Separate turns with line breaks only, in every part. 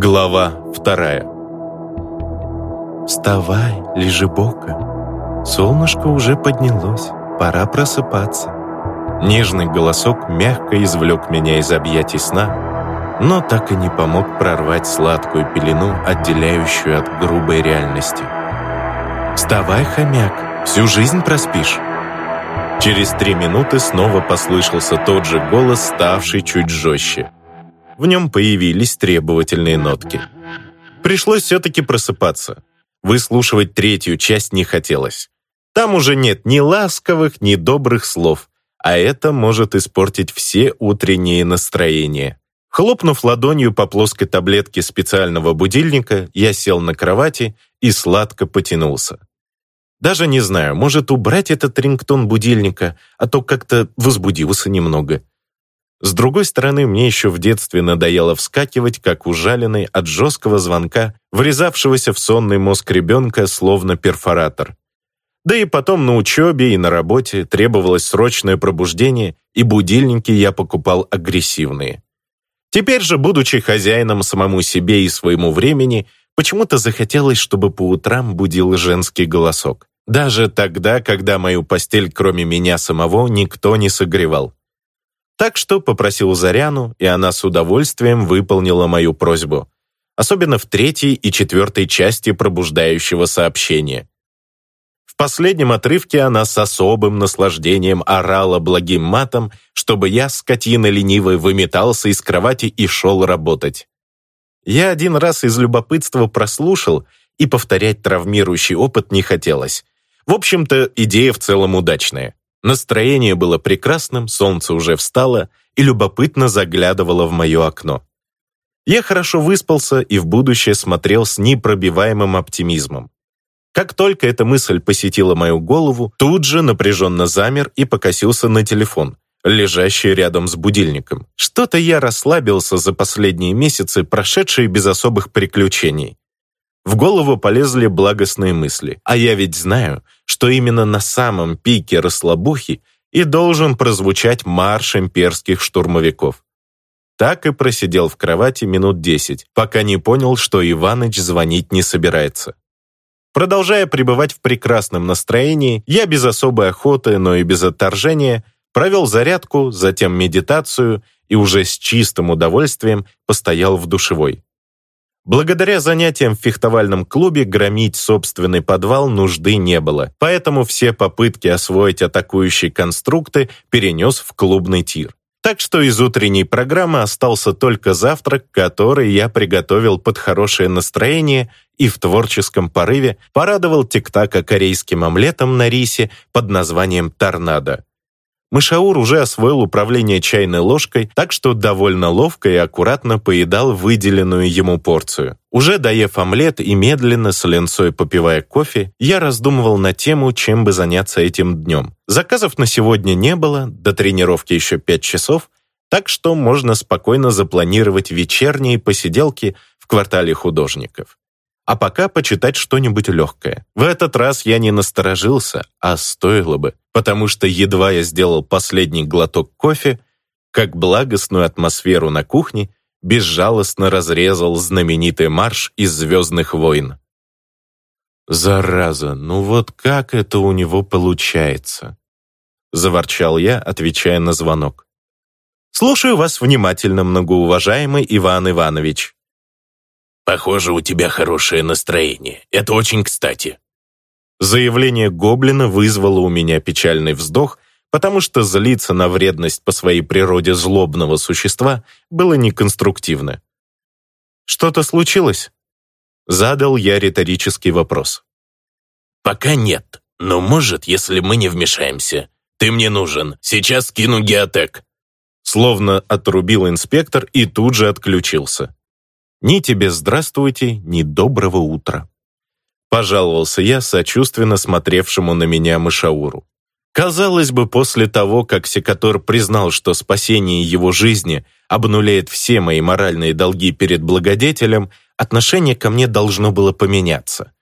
Глава вторая. «Вставай, лежебока, солнышко уже поднялось, пора просыпаться». Нежный голосок мягко извлек меня из объятий сна, но так и не помог прорвать сладкую пелену, отделяющую от грубой реальности. «Вставай, хомяк, всю жизнь проспишь». Через три минуты снова послышался тот же голос, ставший чуть жестче в нем появились требовательные нотки. Пришлось все-таки просыпаться. Выслушивать третью часть не хотелось. Там уже нет ни ласковых, ни добрых слов, а это может испортить все утренние настроения. Хлопнув ладонью по плоской таблетке специального будильника, я сел на кровати и сладко потянулся. Даже не знаю, может убрать этот рингтон будильника, а то как-то возбудился немного. С другой стороны, мне еще в детстве надоело вскакивать, как ужаленный от жесткого звонка, врезавшегося в сонный мозг ребенка, словно перфоратор. Да и потом на учебе и на работе требовалось срочное пробуждение, и будильники я покупал агрессивные. Теперь же, будучи хозяином самому себе и своему времени, почему-то захотелось, чтобы по утрам будил женский голосок. Даже тогда, когда мою постель, кроме меня самого, никто не согревал. Так что попросил Заряну, и она с удовольствием выполнила мою просьбу. Особенно в третьей и четвертой части пробуждающего сообщения. В последнем отрывке она с особым наслаждением орала благим матом, чтобы я, скотина ленивой, выметался из кровати и шел работать. Я один раз из любопытства прослушал, и повторять травмирующий опыт не хотелось. В общем-то, идея в целом удачная. Настроение было прекрасным, солнце уже встало и любопытно заглядывало в мое окно. Я хорошо выспался и в будущее смотрел с непробиваемым оптимизмом. Как только эта мысль посетила мою голову, тут же напряженно замер и покосился на телефон, лежащий рядом с будильником. Что-то я расслабился за последние месяцы, прошедшие без особых приключений. В голову полезли благостные мысли. А я ведь знаю, что именно на самом пике расслабухи и должен прозвучать марш имперских штурмовиков. Так и просидел в кровати минут десять, пока не понял, что Иваныч звонить не собирается. Продолжая пребывать в прекрасном настроении, я без особой охоты, но и без отторжения провел зарядку, затем медитацию и уже с чистым удовольствием постоял в душевой. Благодаря занятиям в фехтовальном клубе громить собственный подвал нужды не было, поэтому все попытки освоить атакующие конструкты перенес в клубный тир. Так что из утренней программы остался только завтрак, который я приготовил под хорошее настроение и в творческом порыве порадовал тик-така корейским омлетом на рисе под названием «Торнадо». Мышаур уже освоил управление чайной ложкой, так что довольно ловко и аккуратно поедал выделенную ему порцию. Уже доев омлет и медленно с ленцой попивая кофе, я раздумывал на тему, чем бы заняться этим днем. Заказов на сегодня не было, до тренировки еще пять часов, так что можно спокойно запланировать вечерние посиделки в квартале художников а пока почитать что-нибудь легкое. В этот раз я не насторожился, а стоило бы, потому что едва я сделал последний глоток кофе, как благостную атмосферу на кухне безжалостно разрезал знаменитый марш из «Звездных войн». «Зараза, ну вот как это у него получается?» Заворчал я, отвечая на звонок. «Слушаю вас внимательно, многоуважаемый Иван Иванович»,
Похоже, у тебя хорошее настроение. Это очень кстати».
Заявление Гоблина вызвало у меня печальный вздох, потому что злиться на вредность по своей природе злобного существа было неконструктивно. «Что-то случилось?» Задал я риторический вопрос.
«Пока нет, но может, если мы не вмешаемся. Ты мне нужен. Сейчас кину геотек».
Словно отрубил инспектор и тут же отключился. Ни тебе здравствуйте, ни доброго утра. Пожаловался я сочувственно смотревшему на меня Мышауру. Казалось бы, после того, как Секатор признал, что спасение его жизни обнуляет все мои моральные долги перед благодетелем, отношение ко мне должно было поменяться.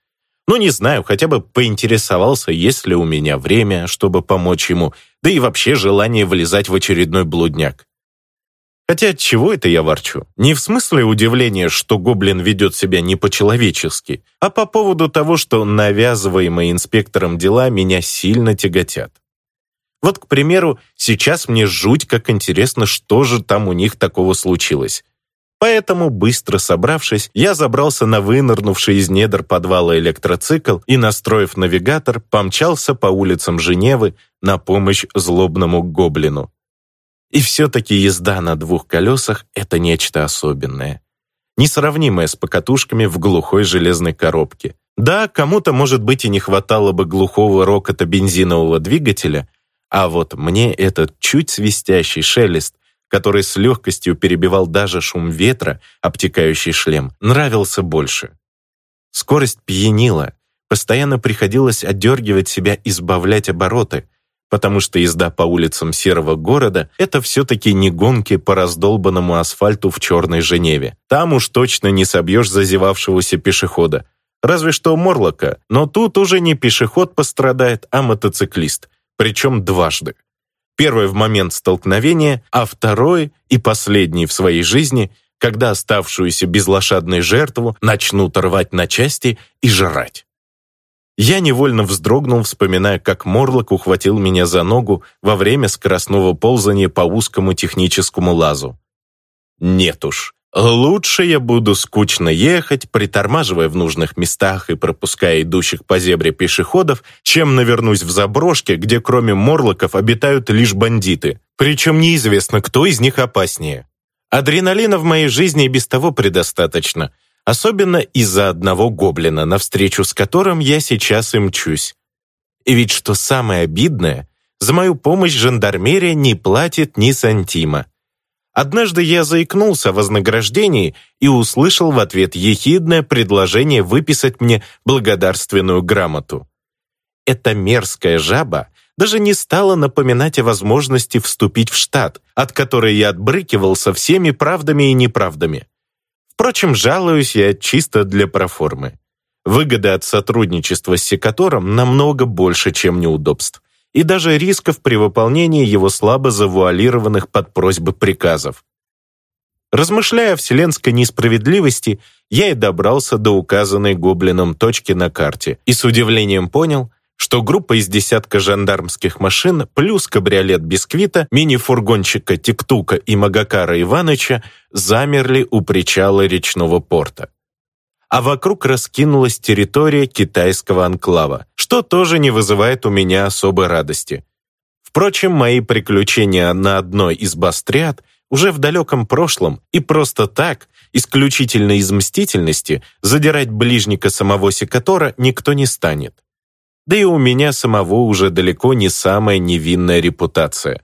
Ну, не знаю, хотя бы поинтересовался, есть ли у меня время, чтобы помочь ему, да и вообще желание влезать в очередной блудняк. Хотя от чего это я ворчу? Не в смысле удивления, что гоблин ведет себя не по-человечески, а по поводу того, что навязываемые инспектором дела меня сильно тяготят. Вот, к примеру, сейчас мне жуть как интересно, что же там у них такого случилось. Поэтому, быстро собравшись, я забрался на вынырнувший из недр подвала электроцикл и, настроив навигатор, помчался по улицам Женевы на помощь злобному гоблину. И все-таки езда на двух колесах — это нечто особенное. Несравнимое с покатушками в глухой железной коробке. Да, кому-то, может быть, и не хватало бы глухого рокота бензинового двигателя, а вот мне этот чуть свистящий шелест, который с легкостью перебивал даже шум ветра, обтекающий шлем, нравился больше. Скорость пьянила, постоянно приходилось отдергивать себя, избавлять обороты — потому что езда по улицам серого города — это все-таки не гонки по раздолбанному асфальту в черной Женеве. Там уж точно не собьешь зазевавшегося пешехода. Разве что Морлока, но тут уже не пешеход пострадает, а мотоциклист, причем дважды. Первый в момент столкновения, а второй и последний в своей жизни, когда оставшуюся безлошадной жертву начнут рвать на части и жрать. Я невольно вздрогнул, вспоминая, как Морлок ухватил меня за ногу во время скоростного ползания по узкому техническому лазу. Нет уж, лучше я буду скучно ехать, притормаживая в нужных местах и пропуская идущих по зебре пешеходов, чем навернусь в заброшке, где кроме Морлоков обитают лишь бандиты. Причем неизвестно, кто из них опаснее. Адреналина в моей жизни и без того предостаточно — Особенно из-за одного гоблина, навстречу с которым я сейчас и мчусь. И ведь что самое обидное, за мою помощь жандармерия не платит ни сантима. Однажды я заикнулся о вознаграждении и услышал в ответ ехидное предложение выписать мне благодарственную грамоту. Эта мерзкая жаба даже не стала напоминать о возможности вступить в штат, от которой я отбрыкивался всеми правдами и неправдами. Впрочем, жалуюсь я чисто для проформы. Выгоды от сотрудничества с секатором намного больше, чем неудобств, и даже рисков при выполнении его слабо завуалированных под просьбы приказов. Размышляя о вселенской несправедливости, я и добрался до указанной гоблином точки на карте и с удивлением понял, что группа из десятка жандармских машин плюс кабриолет Бисквита, мини-фургончика Тиктука и Магакара Иваныча замерли у причала речного порта. А вокруг раскинулась территория китайского анклава, что тоже не вызывает у меня особой радости. Впрочем, мои приключения на одной из бастриад уже в далеком прошлом, и просто так, исключительно из мстительности, задирать ближника самого Секатора никто не станет. Да и у меня самого уже далеко не самая невинная репутация.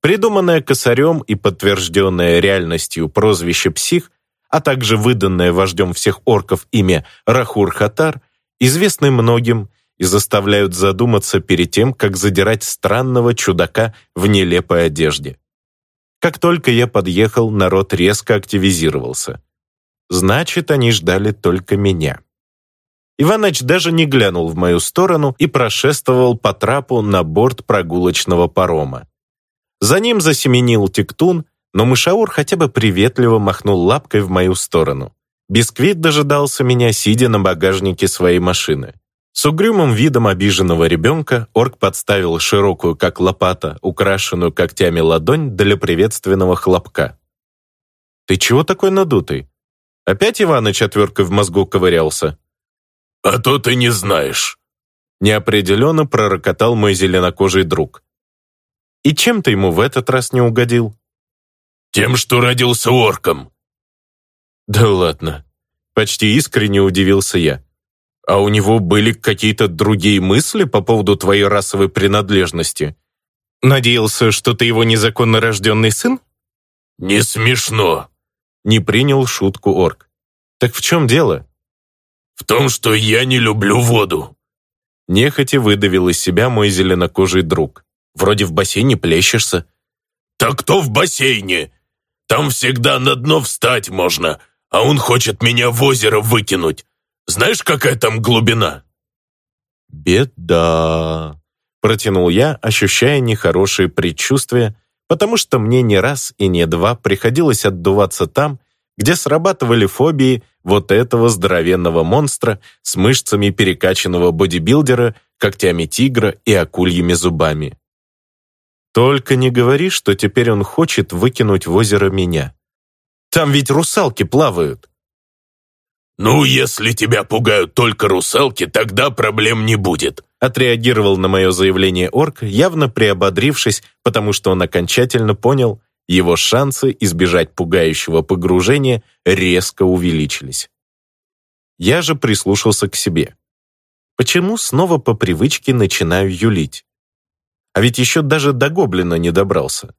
Придуманное косарем и подтвержденное реальностью прозвище «Псих», а также выданное вождем всех орков имя Рахур-Хатар, известны многим и заставляют задуматься перед тем, как задирать странного чудака в нелепой одежде. Как только я подъехал, народ резко активизировался. Значит, они ждали только меня. Иваныч даже не глянул в мою сторону и прошествовал по трапу на борт прогулочного парома. За ним засеменил Тиктун, но мышаур хотя бы приветливо махнул лапкой в мою сторону. Бисквит дожидался меня, сидя на багажнике своей машины. С угрюмым видом обиженного ребенка орк подставил широкую, как лопата, украшенную когтями ладонь для приветственного хлопка. «Ты чего такой надутый? Опять Иваныч отверткой в мозгу ковырялся?»
«А то ты не знаешь», —
неопределенно пророкотал мой зеленокожий друг. «И чем ты ему в этот раз не угодил?»
«Тем, что родился орком».
«Да ладно», — почти искренне удивился я. «А у него были какие-то другие мысли по поводу твоей расовой принадлежности? Надеялся, что ты его незаконно рожденный сын?»
«Не смешно», —
не принял шутку орк. «Так в чем дело?»
«В том, что я не люблю воду».
Нехотя выдавил из себя мой зеленокожий друг. «Вроде в бассейне плещешься».
«Так кто в бассейне? Там всегда на дно встать можно, а он хочет меня в озеро выкинуть. Знаешь, какая там глубина?»
«Беда», — протянул я, ощущая нехорошие предчувствия, потому что мне не раз и не два приходилось отдуваться там, где срабатывали фобии вот этого здоровенного монстра с мышцами перекачанного бодибилдера, когтями тигра и акульями зубами. Только не говори, что теперь он хочет выкинуть в озеро меня. Там ведь русалки плавают.
«Ну, если тебя пугают только русалки, тогда проблем не будет»,
отреагировал на мое заявление орк, явно приободрившись, потому что он окончательно понял, его шансы избежать пугающего погружения резко увеличились. Я же прислушался к себе. Почему снова по привычке начинаю юлить? А ведь еще даже до гоблина не добрался.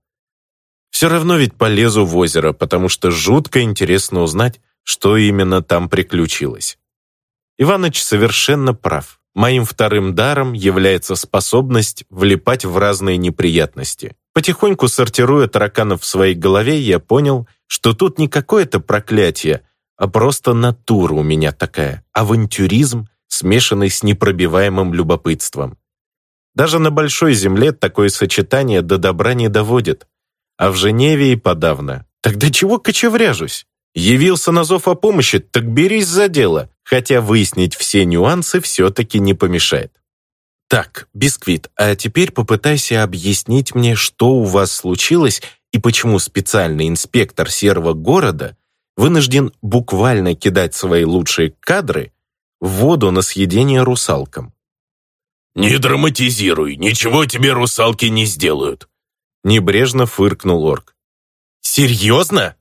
Все равно ведь полезу в озеро, потому что жутко интересно узнать, что именно там приключилось. Иваныч совершенно прав. Моим вторым даром является способность влипать в разные неприятности. Потихоньку сортируя тараканов в своей голове, я понял, что тут не какое-то проклятие, а просто натура у меня такая, авантюризм, смешанный с непробиваемым любопытством. Даже на большой земле такое сочетание до добра не доводит а в Женеве и подавно. Тогда чего кочевряжусь? Явился на зов о помощи, так берись за дело, хотя выяснить все нюансы все-таки не помешает. Так, Бисквит, а теперь попытайся объяснить мне, что у вас случилось и почему специальный инспектор серого города вынужден буквально кидать свои лучшие кадры в воду на съедение русалкам.
«Не драматизируй, ничего тебе русалки не сделают.
Небрежно фыркнул орк. «Серьезно?»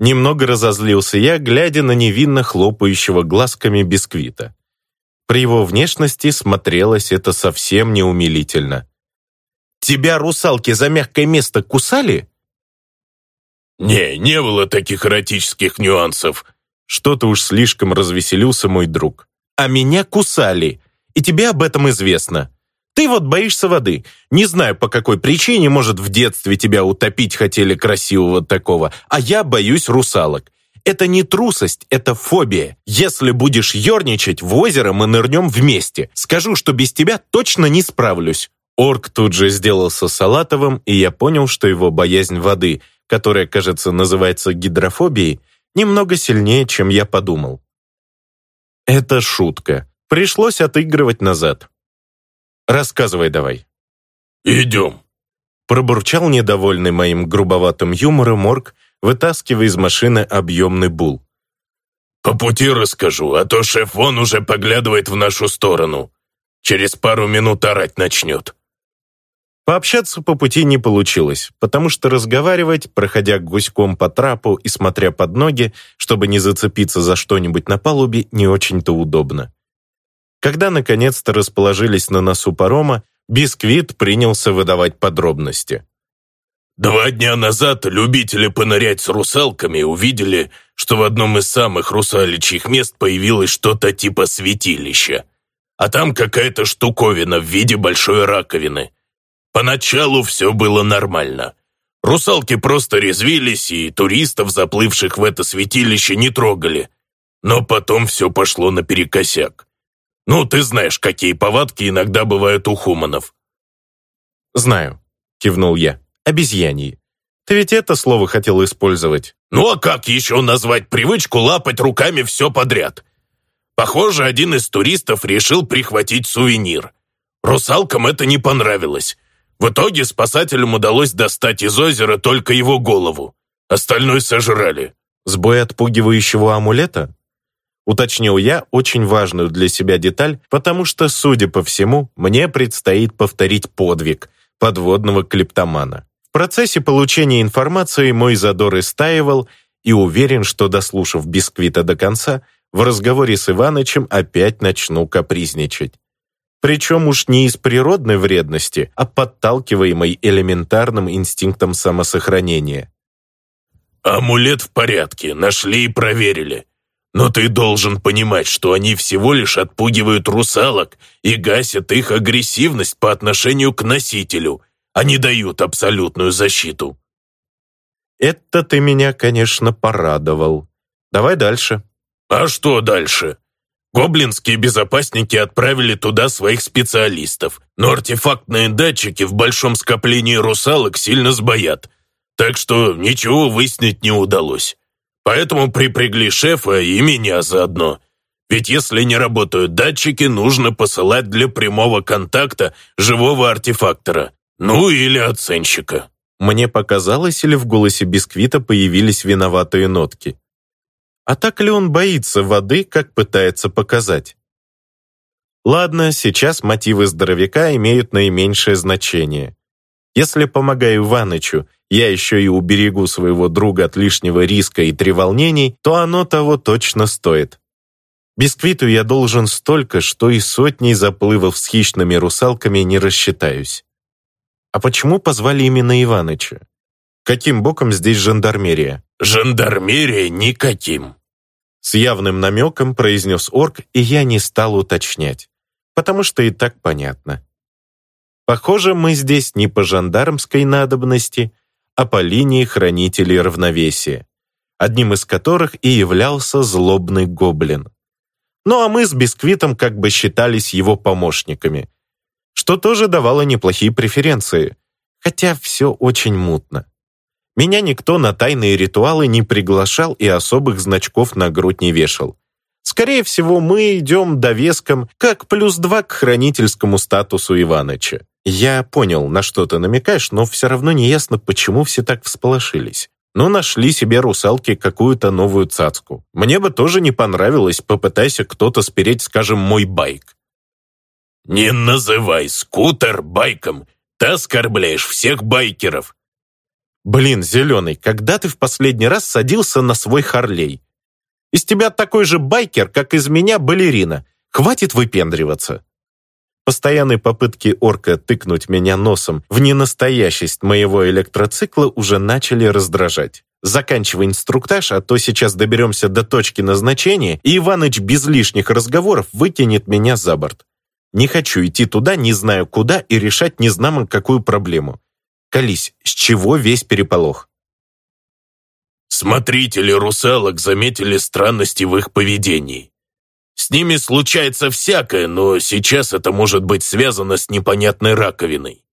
Немного разозлился я, глядя на невинно хлопающего глазками бисквита. При его внешности смотрелось это совсем неумилительно. «Тебя русалки за мягкое место кусали?»
«Не, не было таких эротических нюансов».
Что-то уж слишком развеселился мой друг. «А меня кусали, и тебе об этом известно. Ты вот боишься воды. Не знаю, по какой причине, может, в детстве тебя утопить хотели красивого такого, а я боюсь русалок. Это не трусость, это фобия. Если будешь ерничать, в озеро мы нырнем вместе. Скажу, что без тебя точно не справлюсь». Орк тут же сделался салатовым, и я понял, что его боязнь воды, которая, кажется, называется гидрофобией, немного сильнее, чем я подумал. Это шутка. Пришлось отыгрывать назад. Рассказывай давай».
«Идем»,
пробурчал недовольный моим грубоватым юмором Морг, вытаскивая из машины объемный бул.
«По пути расскажу, а то шеф вон уже поглядывает в нашу сторону. Через пару минут орать начнет».
Пообщаться по пути не получилось, потому что разговаривать, проходя гуськом по трапу и смотря под ноги, чтобы не зацепиться за что-нибудь на палубе, не очень-то удобно. Когда наконец-то расположились на носу парома, Бисквит принялся выдавать подробности.
Два дня назад любители понырять с русалками увидели, что в одном из самых русаличьих мест появилось что-то типа святилища. А там какая-то штуковина в виде большой раковины. Поначалу все было нормально. Русалки просто резвились, и туристов, заплывших в это святилище, не трогали. Но потом все пошло наперекосяк. Ну, ты знаешь, какие повадки иногда бывают у хуманов».
«Знаю», — кивнул я. «Обезьяньи. Ты ведь это слово хотел использовать».
«Ну а как еще назвать привычку лапать руками все подряд?» Похоже, один из туристов решил прихватить сувенир. Русалкам это не понравилось. В итоге спасателям удалось достать из озера только его голову. Остальное сожрали.
Сбой отпугивающего амулета? Уточнил я очень важную для себя деталь, потому что, судя по всему, мне предстоит повторить подвиг подводного клептомана. В процессе получения информации мой задор истаивал и уверен, что, дослушав бисквита до конца, в разговоре с Иванычем опять начну капризничать. Причем уж не из природной вредности, а подталкиваемой элементарным инстинктом самосохранения.
«Амулет в порядке, нашли и проверили. Но ты должен понимать, что они всего лишь отпугивают русалок и гасят их агрессивность по отношению к носителю, а не дают абсолютную защиту.
Это ты меня, конечно, порадовал. Давай дальше.
А что дальше? Гоблинские безопасники отправили туда своих специалистов, но артефактные датчики в большом скоплении русалок сильно сбоят, так что ничего выяснить не удалось. Поэтому припрягли шефа и меня заодно. Ведь если не работают датчики, нужно посылать для прямого контакта живого артефактора, ну или оценщика.
Мне показалось, или в голосе Бисквита появились виноватые нотки. А так ли он боится воды, как пытается показать? Ладно, сейчас мотивы здоровяка имеют наименьшее значение. Если помогаю Иванычу, я еще и уберегу своего друга от лишнего риска и треволнений, то оно того точно стоит. Бисквиту я должен столько, что и сотней заплывов с хищными русалками не рассчитаюсь. А почему позвали именно Иваныча? Каким боком здесь жандармерия?
Жандармерия никаким.
С явным намеком произнес орк, и я не стал уточнять, потому что и так понятно. Похоже, мы здесь не по жандармской надобности, а по линии хранителей равновесия, одним из которых и являлся злобный гоблин. Ну а мы с Бисквитом как бы считались его помощниками, что тоже давало неплохие преференции, хотя все очень мутно. Меня никто на тайные ритуалы не приглашал и особых значков на грудь не вешал. Скорее всего, мы идем довеском, как плюс два к хранительскому статусу Иваныча. Я понял, на что ты намекаешь, но все равно не ясно, почему все так всполошились. Ну, нашли себе русалки какую-то новую цацку. Мне бы тоже не понравилось, попытайся кто-то спереть, скажем, мой байк.
«Не называй скутер байком. Ты оскорбляешь всех байкеров.
Блин, Зеленый, когда ты в последний раз садился на свой Харлей? Из тебя такой же байкер, как из меня балерина. Хватит выпендриваться. Постоянные попытки орка тыкнуть меня носом в ненастоящесть моего электроцикла уже начали раздражать. Заканчивай инструктаж, а то сейчас доберемся до точки назначения, и Иваныч без лишних разговоров выкинет меня за борт. Не хочу идти туда, не знаю куда, и решать незнамо какую проблему. Колись, с чего весь переполох?
Смотрители русалок заметили странности в их поведении. С ними случается всякое, но сейчас это может быть связано с непонятной раковиной.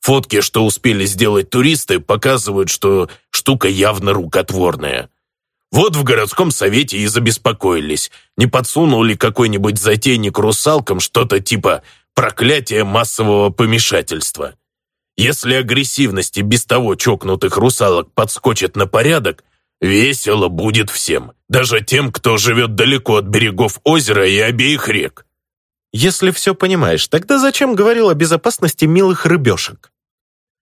Фотки, что успели сделать туристы, показывают, что штука явно рукотворная. Вот в городском совете и забеспокоились, не подсунул ли какой-нибудь затейник русалкам что-то типа проклятия массового помешательства. Если агрессивность и без того чокнутых русалок подскочит на порядок, весело будет всем, даже тем, кто живет далеко от берегов озера и обеих рек.
Если все понимаешь, тогда зачем говорил о безопасности милых рыбешек?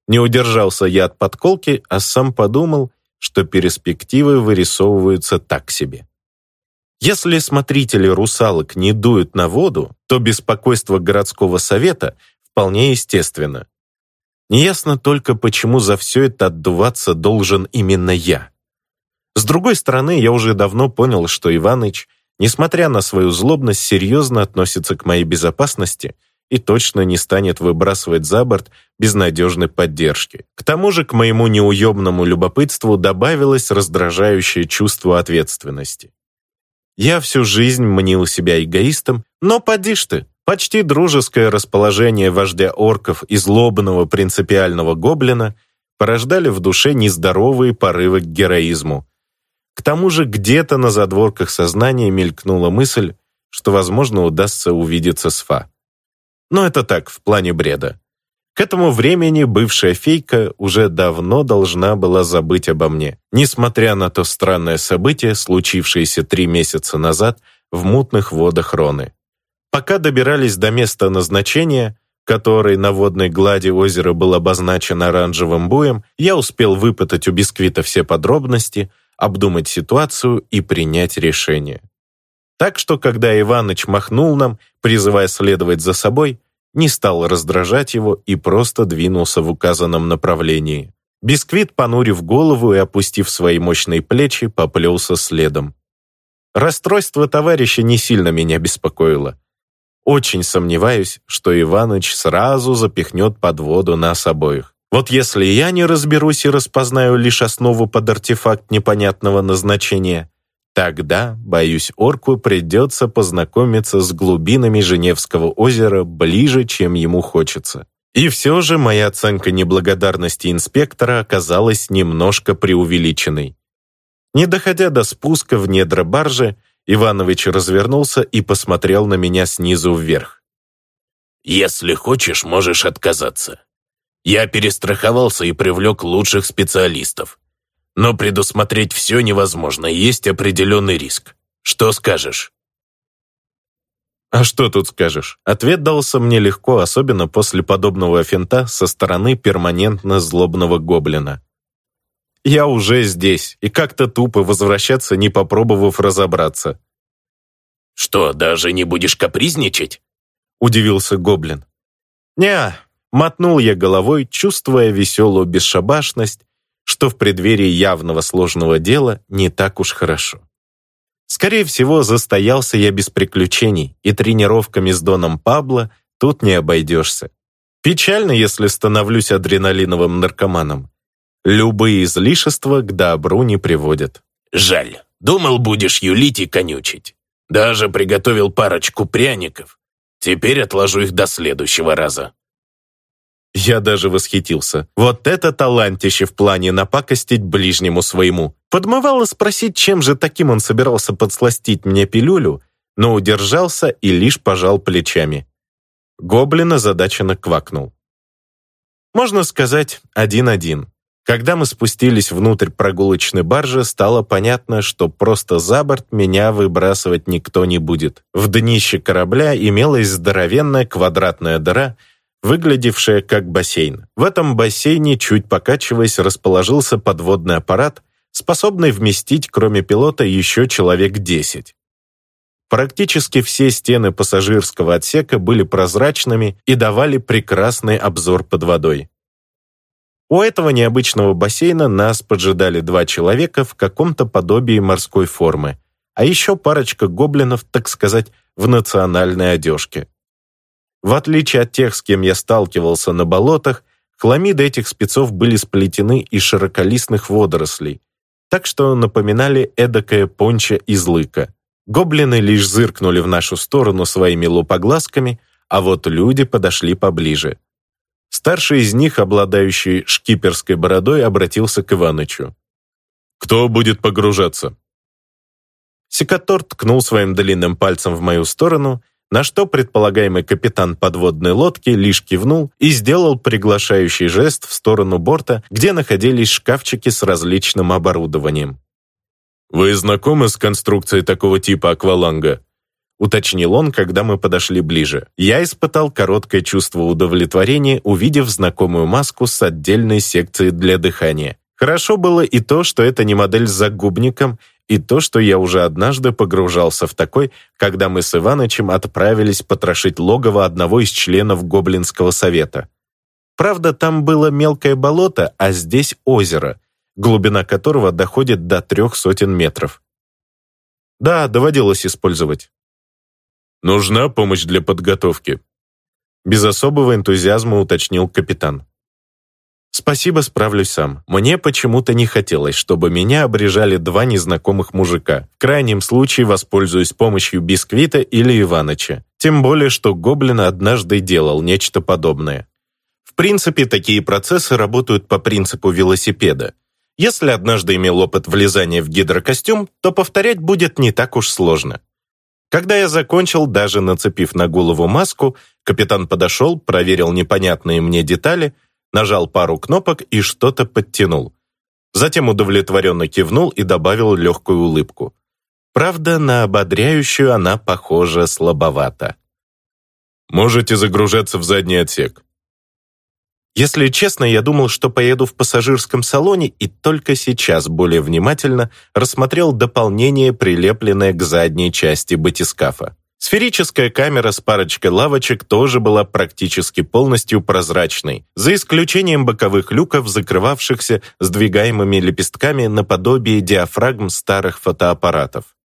Не удержался я от подколки, а сам подумал, что перспективы вырисовываются так себе. Если смотрители русалок не дуют на воду, то беспокойство городского совета вполне естественно. Неясно только, почему за все это отдуваться должен именно я. С другой стороны, я уже давно понял, что Иваныч, несмотря на свою злобность, серьезно относится к моей безопасности и точно не станет выбрасывать за борт без надежной поддержки. К тому же к моему неуемному любопытству добавилось раздражающее чувство ответственности. Я всю жизнь мнил себя эгоистом, но поди ж ты, Почти дружеское расположение вождя орков и злобного принципиального гоблина порождали в душе нездоровые порывы к героизму. К тому же где-то на задворках сознания мелькнула мысль, что, возможно, удастся увидеться с Фа. Но это так, в плане бреда. К этому времени бывшая фейка уже давно должна была забыть обо мне, несмотря на то странное событие, случившееся три месяца назад в мутных водах Роны. Пока добирались до места назначения, который на водной глади озера был обозначен оранжевым буем, я успел выпытать у бисквита все подробности, обдумать ситуацию и принять решение. Так что, когда Иваныч махнул нам, призывая следовать за собой, не стал раздражать его и просто двинулся в указанном направлении. Бисквит, понурив голову и опустив свои мощные плечи, поплелся следом. Расстройство товарища не сильно меня беспокоило. Очень сомневаюсь, что Иваныч сразу запихнет под воду нас обоих. Вот если я не разберусь и распознаю лишь основу под артефакт непонятного назначения, Тогда, боюсь, орку придется познакомиться с глубинами Женевского озера ближе, чем ему хочется. И все же моя оценка неблагодарности инспектора оказалась немножко преувеличенной. Не доходя до спуска в недра баржи, Иванович развернулся и посмотрел на меня снизу вверх.
«Если хочешь, можешь отказаться. Я перестраховался и привлек лучших специалистов. Но предусмотреть все невозможно, есть определенный риск. Что скажешь?»
А что тут скажешь? Ответ дался мне легко, особенно после подобного финта со стороны перманентно злобного гоблина. Я уже здесь, и как-то тупо возвращаться, не попробовав разобраться.
«Что, даже не будешь капризничать?»
— удивился гоблин. «Не, мотнул я головой, чувствуя веселую бесшабашность, что в преддверии явного сложного дела не так уж хорошо. Скорее всего, застоялся я без приключений, и тренировками с Доном Пабло тут не обойдешься. Печально, если становлюсь адреналиновым наркоманом. Любые излишества к добру не приводят.
Жаль. Думал, будешь юлить и конючить. Даже приготовил парочку пряников. Теперь отложу их до следующего раза.
Я даже восхитился. Вот это талантище в плане напакостить ближнему своему. Подмывало спросить, чем же таким он собирался подсластить мне пилюлю, но удержался и лишь пожал плечами. Гоблин озадаченно квакнул. Можно сказать, один-один. Когда мы спустились внутрь прогулочной баржи, стало понятно, что просто за борт меня выбрасывать никто не будет. В днище корабля имелась здоровенная квадратная дыра, выглядевшая как бассейн. В этом бассейне, чуть покачиваясь, расположился подводный аппарат, способный вместить, кроме пилота, еще человек 10. Практически все стены пассажирского отсека были прозрачными и давали прекрасный обзор под водой. У этого необычного бассейна нас поджидали два человека в каком-то подобии морской формы, а еще парочка гоблинов, так сказать, в национальной одежке. В отличие от тех, с кем я сталкивался на болотах, хламиды этих спецов были сплетены из широколистных водорослей, так что напоминали эдакое понча из лыка. Гоблины лишь зыркнули в нашу сторону своими лупоглазками, а вот люди подошли поближе. Старший из них, обладающий шкиперской бородой, обратился к Иванычу. «Кто будет погружаться?» Секатор ткнул своим длинным пальцем в мою сторону, на что предполагаемый капитан подводной лодки лишь кивнул и сделал приглашающий жест в сторону борта, где находились шкафчики с различным оборудованием. «Вы знакомы с конструкцией такого типа акваланга?» уточнил он, когда мы подошли ближе. Я испытал короткое чувство удовлетворения, увидев знакомую маску с отдельной секцией для дыхания. Хорошо было и то, что это не модель с загубником, и то, что я уже однажды погружался в такой, когда мы с Иванычем отправились потрошить логово одного из членов Гоблинского совета. Правда, там было мелкое болото, а здесь озеро, глубина которого доходит до трех сотен метров. Да, доводилось использовать. Нужна помощь для подготовки. Без особого энтузиазма уточнил капитан. Спасибо, справлюсь сам. Мне почему-то не хотелось, чтобы меня обрежали два незнакомых мужика. В крайнем случае воспользуюсь помощью Бисквита или Иваныча. Тем более, что Гоблин однажды делал нечто подобное. В принципе, такие процессы работают по принципу велосипеда. Если однажды имел опыт влезания в гидрокостюм, то повторять будет не так уж сложно. Когда я закончил, даже нацепив на голову маску, капитан подошел, проверил непонятные мне детали – нажал пару кнопок и что-то подтянул. Затем удовлетворенно кивнул и добавил легкую улыбку. Правда, на ободряющую она похожа слабовато. «Можете загружаться в задний отсек». Если честно, я думал, что поеду в пассажирском салоне и только сейчас более внимательно рассмотрел дополнение, прилепленное к задней части батискафа. Сферическая камера с парочкой лавочек тоже была практически полностью прозрачной, за исключением боковых люков, закрывавшихся сдвигаемыми лепестками наподобие диафрагм старых фотоаппаратов.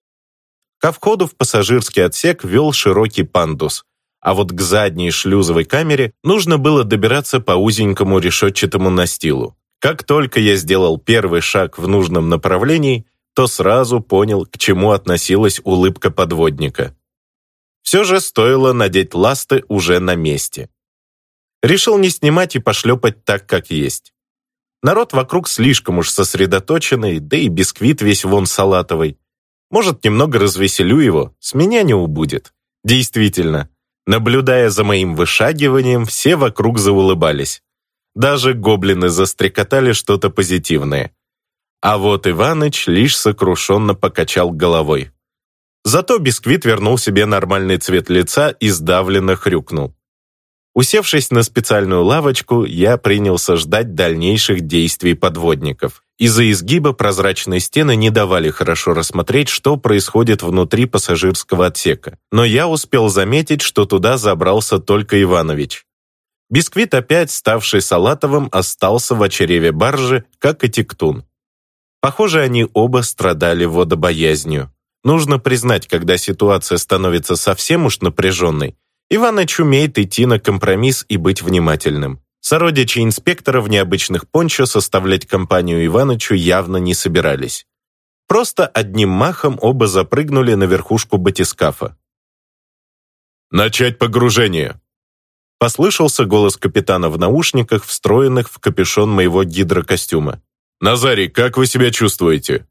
Ко входу в пассажирский отсек вел широкий пандус, а вот к задней шлюзовой камере нужно было добираться по узенькому решетчатому настилу. Как только я сделал первый шаг в нужном направлении, то сразу понял, к чему относилась улыбка подводника. Все же стоило надеть ласты уже на месте. Решил не снимать и пошлепать так, как есть. Народ вокруг слишком уж сосредоточенный, да и бисквит весь вон салатовый. Может, немного развеселю его, с меня не убудет. Действительно, наблюдая за моим вышагиванием, все вокруг заулыбались. Даже гоблины застрекотали что-то позитивное. А вот Иваныч лишь сокрушенно покачал головой. Зато бисквит вернул себе нормальный цвет лица и сдавленно хрюкнул. Усевшись на специальную лавочку, я принялся ждать дальнейших действий подводников. Из-за изгиба прозрачные стены не давали хорошо рассмотреть, что происходит внутри пассажирского отсека. Но я успел заметить, что туда забрался только Иванович. Бисквит, опять ставший салатовым, остался в очереве баржи, как и Тектун. Похоже, они оба страдали водобоязнью. Нужно признать, когда ситуация становится совсем уж напряженной, Иваныч умеет идти на компромисс и быть внимательным. Сородичи инспектора в необычных пончо составлять компанию Иванычу явно не собирались. Просто одним махом оба запрыгнули на верхушку батискафа.
«Начать погружение!»
Послышался голос капитана в наушниках, встроенных в капюшон моего гидрокостюма.
«Назарий, как вы себя чувствуете?»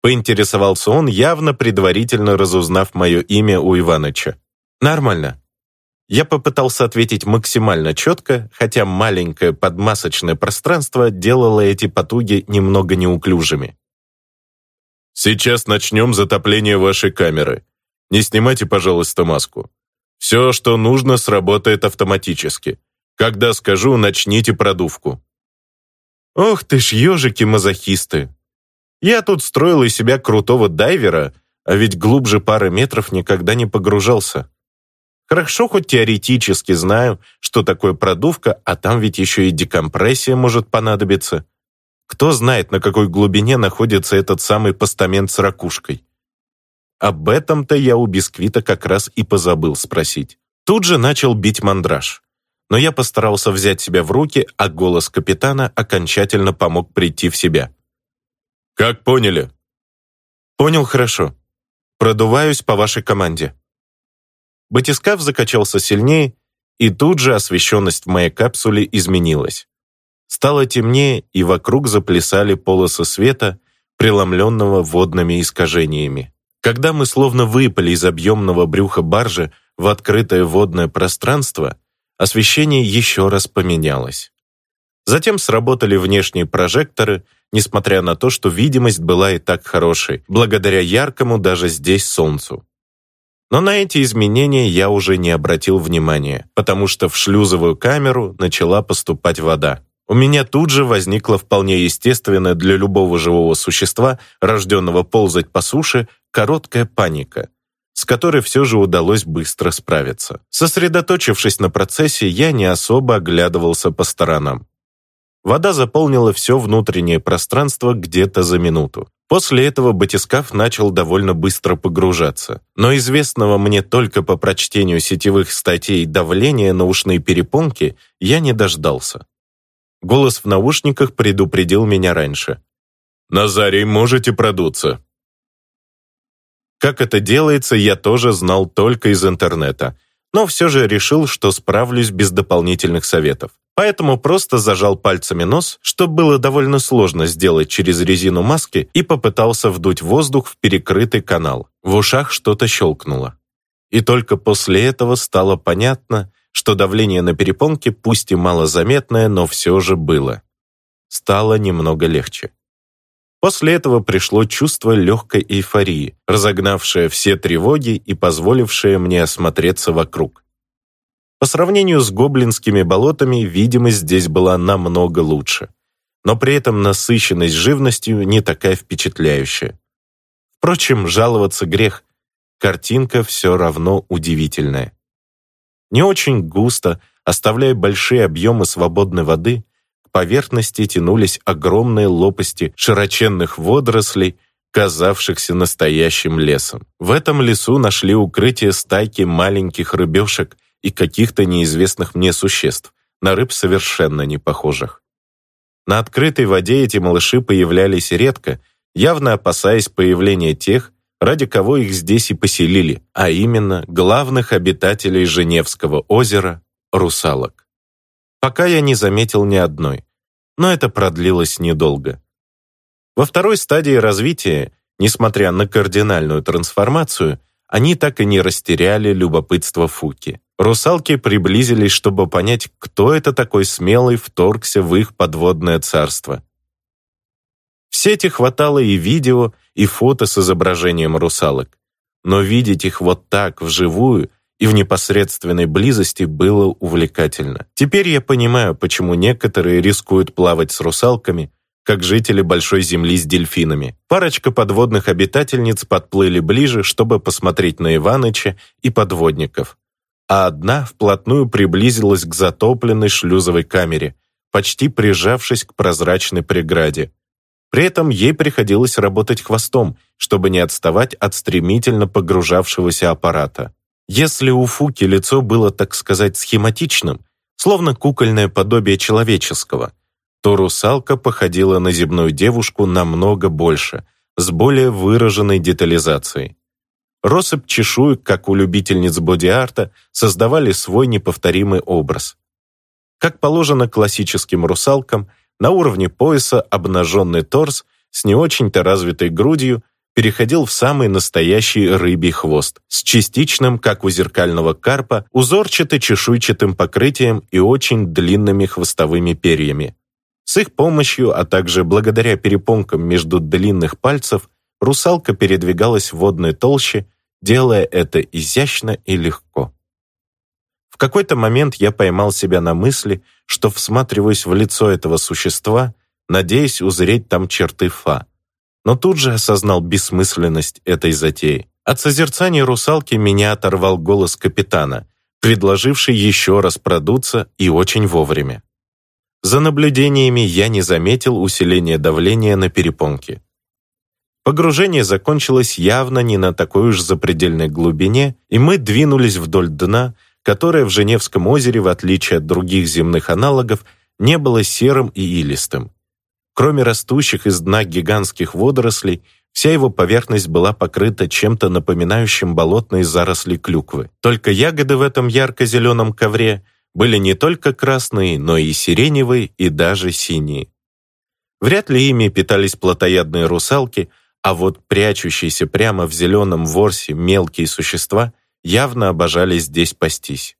Поинтересовался он, явно предварительно разузнав мое имя у Иваныча. «Нормально», я попытался ответить максимально четко, хотя маленькое подмасочное пространство делало эти потуги немного неуклюжими.
«Сейчас начнем затопление вашей камеры. Не снимайте, пожалуйста, маску. Все, что нужно, сработает автоматически. Когда скажу, начните продувку».
«Ох ты ж ежики-мазохисты! Я тут строил из себя крутого дайвера, а ведь глубже пары метров никогда не погружался». Хорошо, хоть теоретически знаю, что такое продувка, а там ведь еще и декомпрессия может понадобиться. Кто знает, на какой глубине находится этот самый постамент с ракушкой. Об этом-то я у бисквита как раз и позабыл спросить. Тут же начал бить мандраж. Но я постарался взять себя в руки, а голос капитана окончательно помог прийти в себя.
«Как поняли?»
«Понял хорошо. Продуваюсь по вашей команде». Батискаф закачался сильнее, и тут же освещенность в моей капсуле изменилась. Стало темнее, и вокруг заплясали полосы света, преломленного водными искажениями. Когда мы словно выпали из объемного брюха баржи в открытое водное пространство, освещение еще раз поменялось. Затем сработали внешние прожекторы, несмотря на то, что видимость была и так хорошей, благодаря яркому даже здесь солнцу. Но на эти изменения я уже не обратил внимания, потому что в шлюзовую камеру начала поступать вода. У меня тут же возникла вполне естественная для любого живого существа, рожденного ползать по суше, короткая паника, с которой все же удалось быстро справиться. Сосредоточившись на процессе, я не особо оглядывался по сторонам. Вода заполнила все внутреннее пространство где-то за минуту. После этого батискаф начал довольно быстро погружаться, но известного мне только по прочтению сетевых статей давления на ушные перепонки я не дождался. Голос в наушниках предупредил меня раньше.
«Назарий, можете продуться?»
Как это делается, я тоже знал только из интернета, но все же решил, что справлюсь без дополнительных советов. Поэтому просто зажал пальцами нос, что было довольно сложно сделать через резину маски, и попытался вдуть воздух в перекрытый канал. В ушах что-то щелкнуло. И только после этого стало понятно, что давление на перепонке, пусть и малозаметное, но все же было. Стало немного легче. После этого пришло чувство легкой эйфории, разогнавшее все тревоги и позволившее мне осмотреться вокруг. По сравнению с гоблинскими болотами, видимость здесь была намного лучше. Но при этом насыщенность живностью не такая впечатляющая. Впрочем, жаловаться грех. Картинка все равно удивительная. Не очень густо, оставляя большие объемы свободной воды, поверхности тянулись огромные лопасти широченных водорослей, казавшихся настоящим лесом. В этом лесу нашли укрытие стайки маленьких рыбешек – и каких-то неизвестных мне существ, на рыб совершенно не похожих. На открытой воде эти малыши появлялись редко, явно опасаясь появления тех, ради кого их здесь и поселили, а именно главных обитателей Женевского озера – русалок. Пока я не заметил ни одной, но это продлилось недолго. Во второй стадии развития, несмотря на кардинальную трансформацию, они так и не растеряли любопытство Фуки. Русалки приблизились, чтобы понять, кто это такой смелый вторгся в их подводное царство. В сети хватало и видео, и фото с изображением русалок. Но видеть их вот так, вживую и в непосредственной близости было увлекательно. Теперь я понимаю, почему некоторые рискуют плавать с русалками, как жители Большой Земли с дельфинами. Парочка подводных обитательниц подплыли ближе, чтобы посмотреть на Иваныча и подводников. А одна вплотную приблизилась к затопленной шлюзовой камере, почти прижавшись к прозрачной преграде. При этом ей приходилось работать хвостом, чтобы не отставать от стремительно погружавшегося аппарата. Если у Фуки лицо было, так сказать, схематичным, словно кукольное подобие человеческого, то русалка походила на земную девушку намного больше, с более выраженной детализацией. Россыпь чешуек, как у любительниц боди-арта, создавали свой неповторимый образ. Как положено классическим русалкам, на уровне пояса обнаженный торс с не очень-то развитой грудью переходил в самый настоящий рыбий хвост с частичным, как у зеркального карпа, узорчато-чешуйчатым покрытием и очень длинными хвостовыми перьями. С их помощью, а также благодаря перепонкам между длинных пальцев, русалка передвигалась в водной толще, делая это изящно и легко. В какой-то момент я поймал себя на мысли, что всматриваюсь в лицо этого существа, надеясь узреть там черты Фа. Но тут же осознал бессмысленность этой затеи. От созерцания русалки меня оторвал голос капитана, предложивший еще раз продуться и очень вовремя. За наблюдениями я не заметил усиления давления на перепонки. Погружение закончилось явно не на такой уж запредельной глубине, и мы двинулись вдоль дна, которое в Женевском озере, в отличие от других земных аналогов, не было серым и илистым. Кроме растущих из дна гигантских водорослей, вся его поверхность была покрыта чем-то напоминающим болотные заросли клюквы. Только ягоды в этом ярко-зеленом ковре – были не только красные, но и сиреневые, и даже синие. Вряд ли ими питались плотоядные русалки, а вот прячущиеся прямо в зеленом ворсе мелкие существа явно обожали здесь пастись.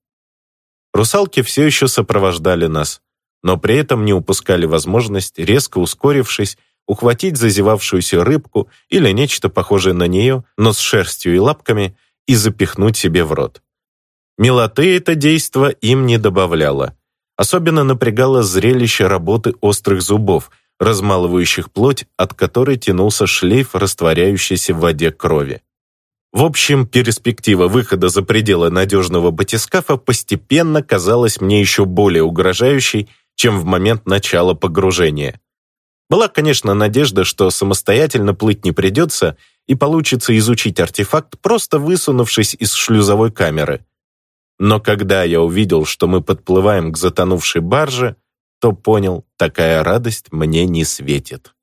Русалки все еще сопровождали нас, но при этом не упускали возможность, резко ускорившись, ухватить зазевавшуюся рыбку или нечто похожее на нее, но с шерстью и лапками, и запихнуть себе в рот. Милоты это действо им не добавляло. Особенно напрягало зрелище работы острых зубов, размалывающих плоть, от которой тянулся шлейф растворяющейся в воде крови. В общем, перспектива выхода за пределы надежного батискафа постепенно казалась мне еще более угрожающей, чем в момент начала погружения. Была, конечно, надежда, что самостоятельно плыть не придется и получится изучить артефакт, просто высунувшись из шлюзовой камеры. Но когда я увидел, что мы подплываем к затонувшей барже, то понял, такая радость мне не светит.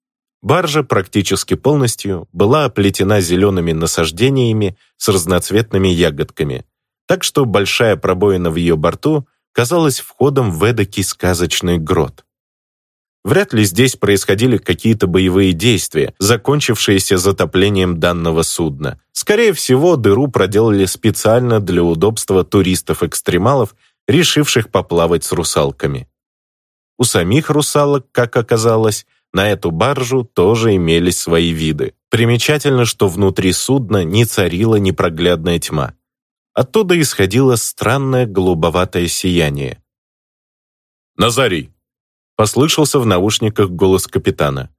Баржа практически полностью была оплетена зелеными насаждениями с разноцветными ягодками, так что большая пробоина в ее борту казалась входом в эдакий сказочный грот. Вряд ли здесь происходили какие-то боевые действия, закончившиеся затоплением данного судна. Скорее всего, дыру проделали специально для удобства туристов-экстремалов, решивших поплавать с русалками. У самих русалок, как оказалось, на эту баржу тоже имелись свои виды. Примечательно, что внутри судна не царила непроглядная тьма. Оттуда исходило странное голубоватое сияние.
«Назарий,
Послышался в наушниках голос капитана.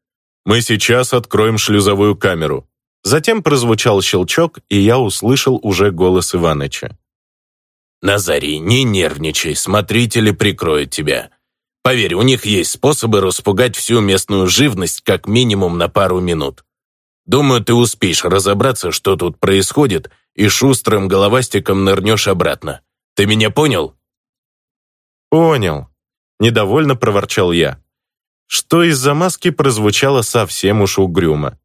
«Мы сейчас откроем шлюзовую камеру».
Затем прозвучал щелчок, и я услышал уже голос Иваныча.
«Назарий, не нервничай, смотрители прикроют тебя. Поверь, у них есть способы распугать всю местную живность как минимум на пару минут. Думаю, ты успеешь разобраться, что тут происходит, и шустрым головастиком нырнешь обратно. Ты меня понял?»
«Понял», Недовольно проворчал я. Что из-за маски прозвучало совсем уж угрюмо.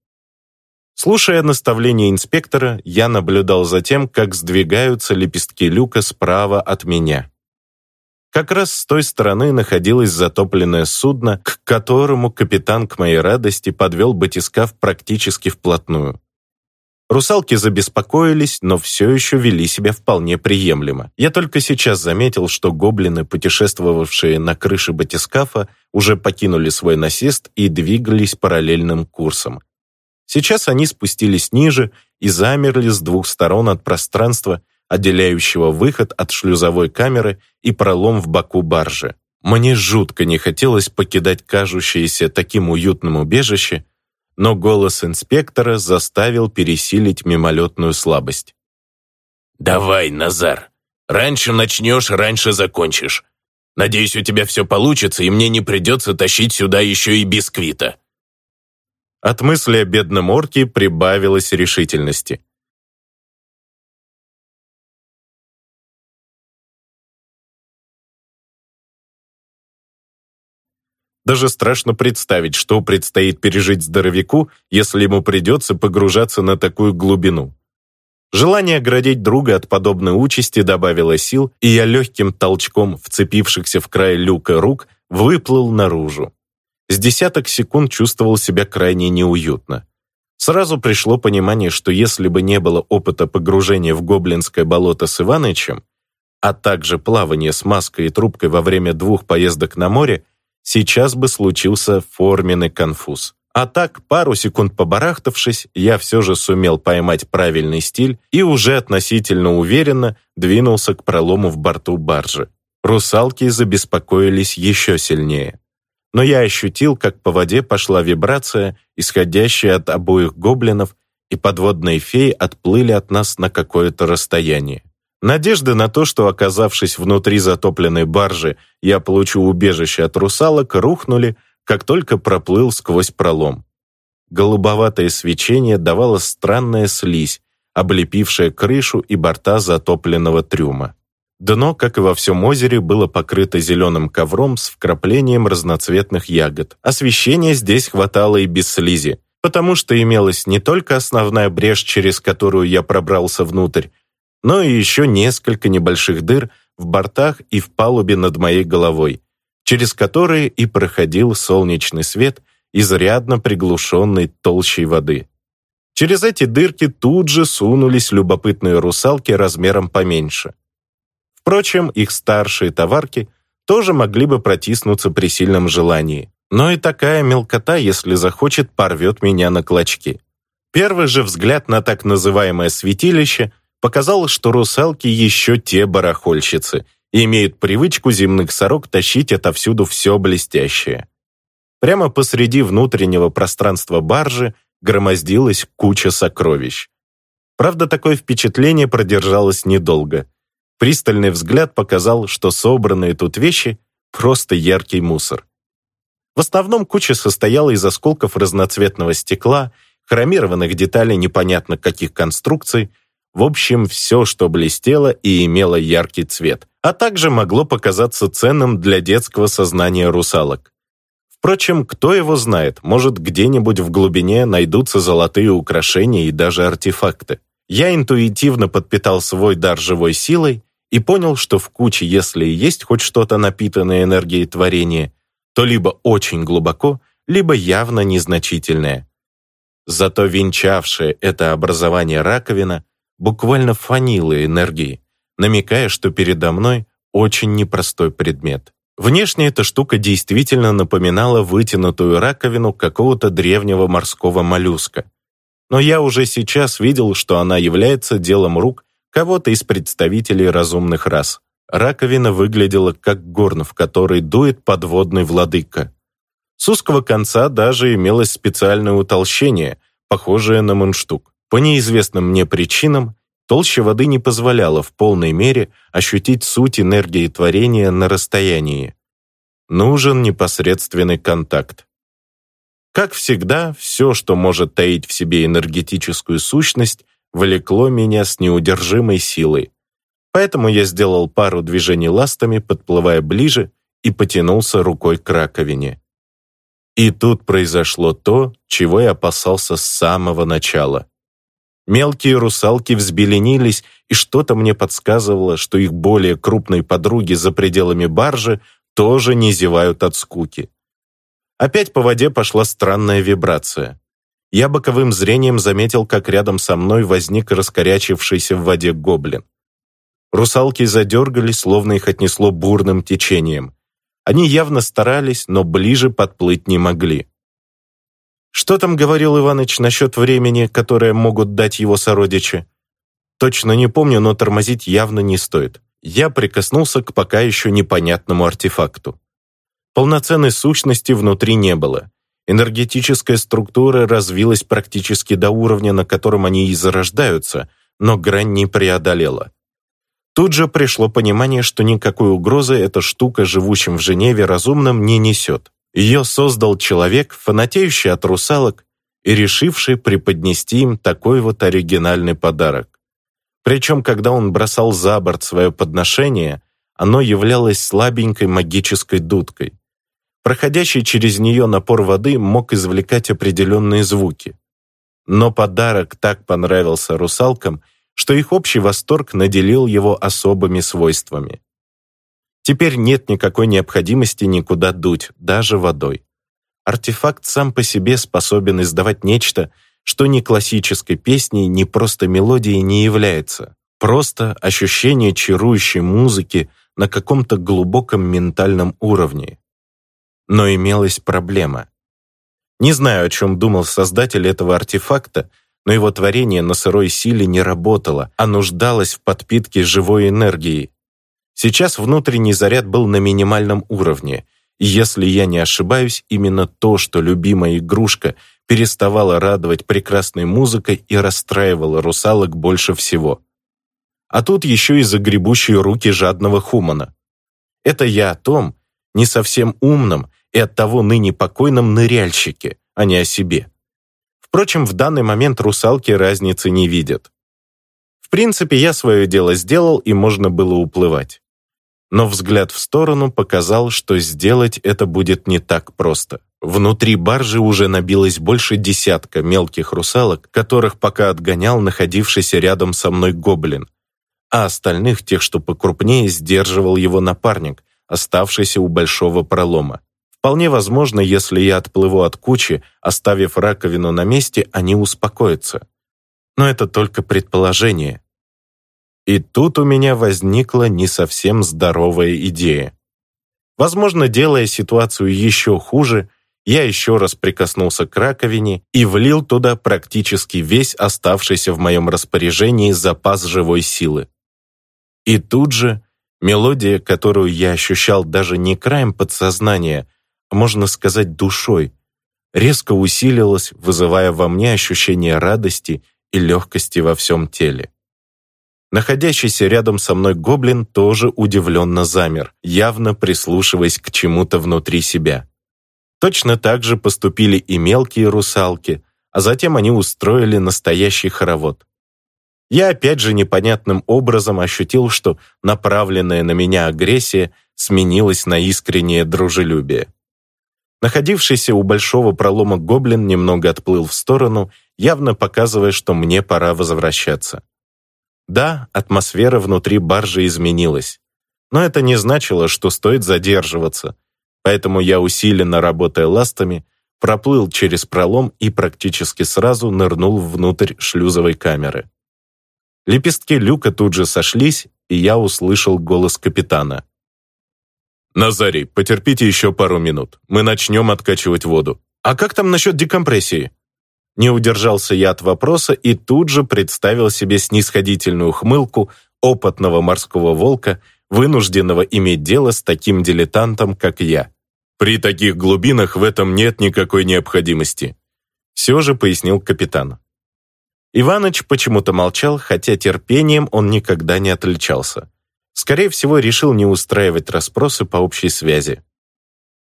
Слушая наставления инспектора, я наблюдал за тем, как сдвигаются лепестки люка справа от меня. Как раз с той стороны находилось затопленное судно, к которому капитан, к моей радости, подвел батискаф практически вплотную. Русалки забеспокоились, но все еще вели себя вполне приемлемо. Я только сейчас заметил, что гоблины, путешествовавшие на крыше батискафа, уже покинули свой насест и двигались параллельным курсом. Сейчас они спустились ниже и замерли с двух сторон от пространства, отделяющего выход от шлюзовой камеры и пролом в боку баржи. Мне жутко не хотелось покидать кажущееся таким уютным убежище, но голос инспектора заставил пересилить мимолетную слабость.
«Давай, Назар. Раньше начнешь, раньше закончишь. Надеюсь, у тебя все получится, и мне не придется тащить сюда еще и бисквита».
От мысли о бедном орке прибавилось решительности. Даже страшно представить, что предстоит пережить здоровяку, если ему придется погружаться на такую глубину. Желание оградить друга от подобной участи добавило сил, и я легким толчком вцепившихся в край люка рук выплыл наружу. С десяток секунд чувствовал себя крайне неуютно. Сразу пришло понимание, что если бы не было опыта погружения в гоблинское болото с Иванычем, а также плавания с маской и трубкой во время двух поездок на море, сейчас бы случился форменный конфуз. А так, пару секунд побарахтавшись, я все же сумел поймать правильный стиль и уже относительно уверенно двинулся к пролому в борту баржи. Русалки забеспокоились еще сильнее. Но я ощутил, как по воде пошла вибрация, исходящая от обоих гоблинов, и подводные феи отплыли от нас на какое-то расстояние. Надежды на то, что, оказавшись внутри затопленной баржи, я получу убежище от русалок, рухнули, как только проплыл сквозь пролом. Голубоватое свечение давало странная слизь, облепившая крышу и борта затопленного трюма. Дно, как и во всем озере, было покрыто зеленым ковром с вкраплением разноцветных ягод. Освещения здесь хватало и без слизи, потому что имелась не только основная брешь, через которую я пробрался внутрь, но и еще несколько небольших дыр в бортах и в палубе над моей головой, через которые и проходил солнечный свет, изрядно приглушенный толщей воды. Через эти дырки тут же сунулись любопытные русалки размером поменьше. Впрочем, их старшие товарки тоже могли бы протиснуться при сильном желании. Но и такая мелкота, если захочет, порвет меня на клочки. Первый же взгляд на так называемое святилище показал, что русалки еще те барахольщицы и имеют привычку земных сорок тащить отовсюду все блестящее. Прямо посреди внутреннего пространства баржи громоздилась куча сокровищ. Правда, такое впечатление продержалось недолго. Пристальный взгляд показал, что собранные тут вещи — просто яркий мусор. В основном куча состояла из осколков разноцветного стекла, хромированных деталей непонятно каких конструкций, в общем, все, что блестело и имело яркий цвет, а также могло показаться ценным для детского сознания русалок. Впрочем, кто его знает, может, где-нибудь в глубине найдутся золотые украшения и даже артефакты. Я интуитивно подпитал свой дар живой силой и понял, что в куче, если и есть хоть что-то напитанное энергией творения, то либо очень глубоко, либо явно незначительное. Зато венчавшее это образование раковина буквально фанила энергии, намекая, что передо мной очень непростой предмет. Внешне эта штука действительно напоминала вытянутую раковину какого-то древнего морского моллюска. Но я уже сейчас видел, что она является делом рук кого-то из представителей разумных рас. Раковина выглядела как горн, в который дует подводный владыка. С узкого конца даже имелось специальное утолщение, похожее на мундштук. По неизвестным мне причинам толща воды не позволяла в полной мере ощутить суть энергии творения на расстоянии. Нужен непосредственный контакт. Как всегда, все, что может таить в себе энергетическую сущность, влекло меня с неудержимой силой. Поэтому я сделал пару движений ластами, подплывая ближе, и потянулся рукой к раковине. И тут произошло то, чего я опасался с самого начала. Мелкие русалки взбеленились, и что-то мне подсказывало, что их более крупные подруги за пределами баржи тоже не зевают от скуки. Опять по воде пошла странная вибрация. Я боковым зрением заметил, как рядом со мной возник раскорячившийся в воде гоблин. Русалки задергались, словно их отнесло бурным течением. Они явно старались, но ближе подплыть не могли. Что там говорил Иваныч насчет времени, которое могут дать его сородичи? Точно не помню, но тормозить явно не стоит. Я прикоснулся к пока еще непонятному артефакту. Полноценной сущности внутри не было. Энергетическая структура развилась практически до уровня, на котором они и зарождаются, но грань не преодолела. Тут же пришло понимание, что никакой угрозы эта штука живущим в Женеве разумным не несет. Ее создал человек, фанатеющий от русалок и решивший преподнести им такой вот оригинальный подарок. Причем, когда он бросал за борт свое подношение, оно являлось слабенькой магической дудкой. Проходящий через нее напор воды мог извлекать определенные звуки. Но подарок так понравился русалкам, что их общий восторг наделил его особыми свойствами. Теперь нет никакой необходимости никуда дуть, даже водой. Артефакт сам по себе способен издавать нечто, что ни классической песней, ни просто мелодией не является. Просто ощущение чарующей музыки на каком-то глубоком ментальном уровне. Но имелась проблема. Не знаю, о чем думал создатель этого артефакта, но его творение на сырой силе не работало, а нуждалось в подпитке живой энергией. Сейчас внутренний заряд был на минимальном уровне, и если я не ошибаюсь, именно то, что любимая игрушка переставала радовать прекрасной музыкой и расстраивала русалок больше всего. А тут еще и загребущие руки жадного Хумана. Это я о том, не совсем умном и оттого ныне покойном ныряльщике, а не о себе. Впрочем, в данный момент русалки разницы не видят. В принципе, я свое дело сделал, и можно было уплывать. Но взгляд в сторону показал, что сделать это будет не так просто. Внутри баржи уже набилось больше десятка мелких русалок, которых пока отгонял находившийся рядом со мной гоблин, а остальных, тех, что покрупнее, сдерживал его напарник, оставшийся у большого пролома. Вполне возможно, если я отплыву от кучи, оставив раковину на месте, они успокоятся. Но это только предположение. И тут у меня возникла не совсем здоровая идея. Возможно, делая ситуацию еще хуже, я еще раз прикоснулся к раковине и влил туда практически весь оставшийся в моем распоряжении запас живой силы. И тут же мелодия, которую я ощущал даже не краем подсознания, можно сказать, душой, резко усилилась, вызывая во мне ощущение радости и легкости во всем теле. Находящийся рядом со мной гоблин тоже удивленно замер, явно прислушиваясь к чему-то внутри себя. Точно так же поступили и мелкие русалки, а затем они устроили настоящий хоровод. Я опять же непонятным образом ощутил, что направленная на меня агрессия сменилась на искреннее дружелюбие. Находившийся у большого пролома гоблин немного отплыл в сторону, явно показывая, что мне пора возвращаться. Да, атмосфера внутри баржи изменилась. Но это не значило, что стоит задерживаться. Поэтому я, усиленно работая ластами, проплыл через пролом и практически сразу нырнул внутрь шлюзовой камеры. Лепестки люка тут же сошлись, и я услышал голос капитана. «Назарий, потерпите еще пару минут. Мы начнем откачивать воду. А как там насчет декомпрессии?» Не удержался я от вопроса и тут же представил себе снисходительную хмылку опытного морского волка, вынужденного иметь дело с таким дилетантом, как я. «При таких глубинах в этом нет никакой необходимости», все же пояснил капитан. Иваныч почему-то молчал, хотя терпением он никогда не отличался. Скорее всего, решил не устраивать расспросы по общей связи.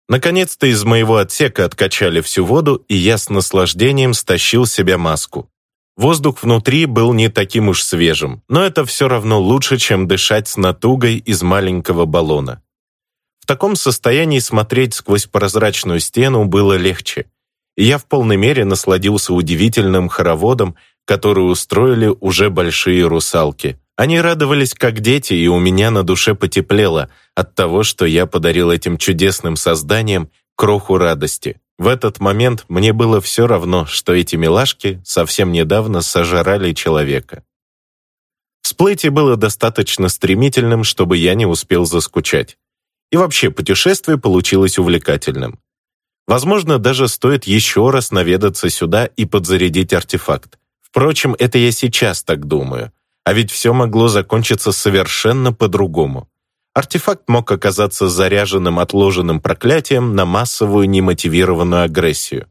Наконец-то из моего отсека откачали всю воду, и я с наслаждением стащил себе маску. Воздух внутри был не таким уж свежим, но это все равно лучше, чем дышать с натугой из маленького баллона. В таком состоянии смотреть сквозь прозрачную стену было легче. и я в полной мере насладился удивительным хороводом, который устроили уже большие русалки. Они радовались как дети, и у меня на душе потеплело от того, что я подарил этим чудесным созданиям кроху радости. В этот момент мне было все равно, что эти милашки совсем недавно сожрали человека. Всплытие было достаточно стремительным, чтобы я не успел заскучать. И вообще, путешествие получилось увлекательным. Возможно, даже стоит еще раз наведаться сюда и подзарядить артефакт. Впрочем, это я сейчас так думаю. А ведь все могло закончиться совершенно по-другому. Артефакт мог оказаться заряженным отложенным проклятием на массовую немотивированную агрессию.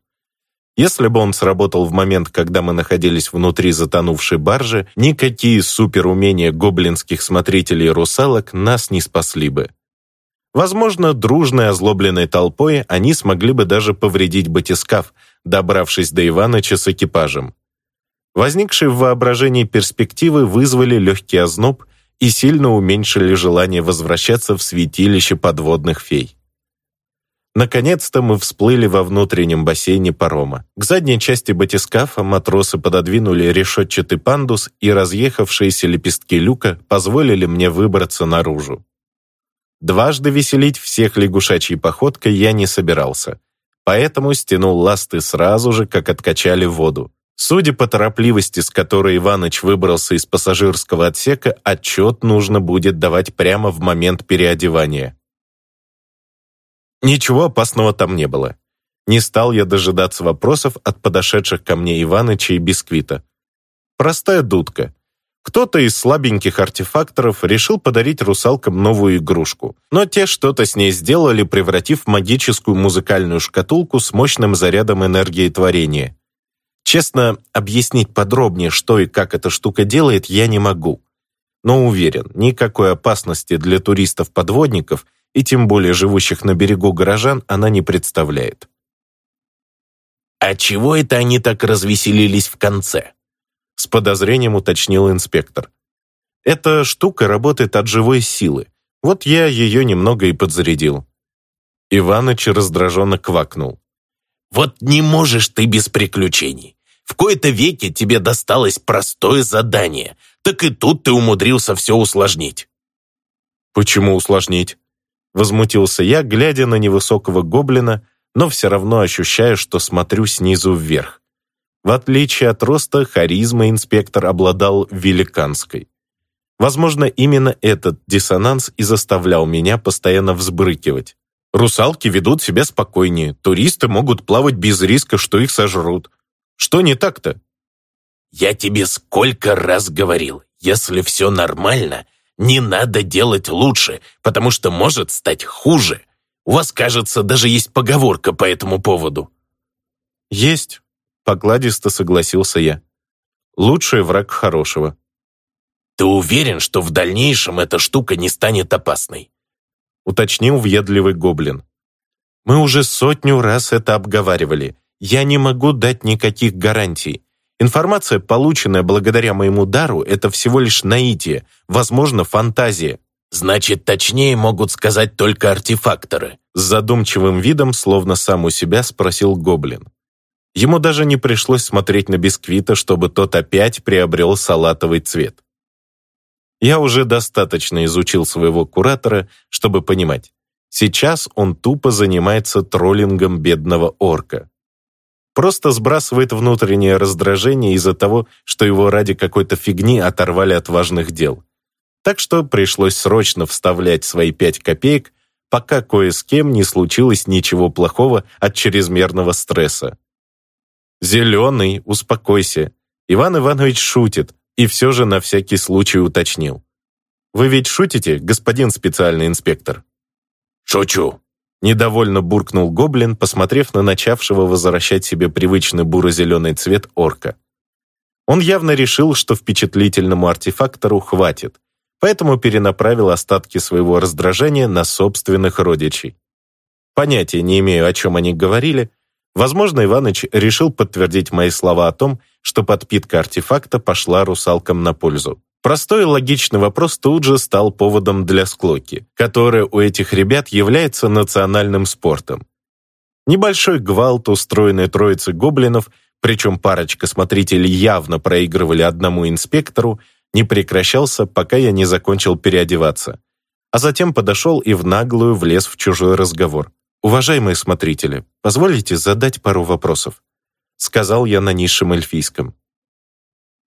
Если бы он сработал в момент, когда мы находились внутри затонувшей баржи, никакие суперумения гоблинских смотрителей русалок нас не спасли бы. Возможно, дружной озлобленной толпой они смогли бы даже повредить батискаф, добравшись до Иваныча с экипажем. Возникшие в воображении перспективы вызвали легкий озноб и сильно уменьшили желание возвращаться в святилище подводных фей. Наконец-то мы всплыли во внутреннем бассейне парома. К задней части батискафа матросы пододвинули решетчатый пандус, и разъехавшиеся лепестки люка позволили мне выбраться наружу. Дважды веселить всех лягушачьей походкой я не собирался, поэтому стянул ласты сразу же, как откачали воду. Судя по торопливости, с которой Иваныч выбрался из пассажирского отсека, отчет нужно будет давать прямо в момент переодевания. Ничего опасного там не было. Не стал я дожидаться вопросов от подошедших ко мне Иваныча и Бисквита. Простая дудка. Кто-то из слабеньких артефакторов решил подарить русалкам новую игрушку, но те что-то с ней сделали, превратив в магическую музыкальную шкатулку с мощным зарядом энергии творения. Честно, объяснить подробнее, что и как эта штука делает, я не могу. Но уверен, никакой опасности для туристов-подводников и тем более живущих на берегу горожан она не представляет.
«А чего это они так развеселились в конце?»
С подозрением уточнил инспектор. «Эта штука работает от живой силы. Вот я ее немного и подзарядил». Иваныч раздраженно квакнул.
Вот не можешь ты без приключений. В кои-то веке тебе досталось простое задание, так и тут ты умудрился все усложнить».
«Почему усложнить?» Возмутился я, глядя на невысокого гоблина, но все равно ощущая, что смотрю снизу вверх. В отличие от роста, харизма инспектор обладал великанской. Возможно, именно этот диссонанс и заставлял меня постоянно взбрыкивать. Русалки ведут себя спокойнее, туристы могут плавать без риска, что их сожрут. Что не так-то?
Я тебе сколько раз говорил, если все нормально, не надо делать лучше, потому что может стать хуже. У вас, кажется, даже есть поговорка по этому поводу.
Есть, покладисто согласился я. Лучший враг хорошего.
Ты уверен, что в дальнейшем эта штука не станет опасной?
Уточнил въедливый гоблин. «Мы уже сотню раз это обговаривали. Я не могу дать никаких гарантий. Информация, полученная благодаря моему дару, это всего лишь наитие, возможно, фантазия».
«Значит, точнее могут сказать только артефакторы»,
с задумчивым видом, словно сам у себя, спросил гоблин. Ему даже не пришлось смотреть на бисквита, чтобы тот опять приобрел салатовый цвет. Я уже достаточно изучил своего куратора, чтобы понимать. Сейчас он тупо занимается троллингом бедного орка. Просто сбрасывает внутреннее раздражение из-за того, что его ради какой-то фигни оторвали от важных дел. Так что пришлось срочно вставлять свои пять копеек, пока кое с кем не случилось ничего плохого от чрезмерного стресса. «Зеленый, успокойся. Иван Иванович шутит и все же на всякий случай уточнил. «Вы ведь шутите, господин специальный инспектор?»
«Шучу», —
недовольно буркнул гоблин, посмотрев на начавшего возвращать себе привычный буро-зеленый цвет орка. Он явно решил, что впечатлительному артефактору хватит, поэтому перенаправил остатки своего раздражения на собственных родичей. Понятия не имею, о чем они говорили, Возможно, Иваныч решил подтвердить мои слова о том, что подпитка артефакта пошла русалкам на пользу. Простой и логичный вопрос тут же стал поводом для склоки, которая у этих ребят является национальным спортом. Небольшой гвалт, устроенный троицей гоблинов, причем парочка смотрителей явно проигрывали одному инспектору, не прекращался, пока я не закончил переодеваться. А затем подошел и в наглую влез в чужой разговор. «Уважаемые смотрители, позволите задать пару вопросов?» Сказал я на низшем эльфийском.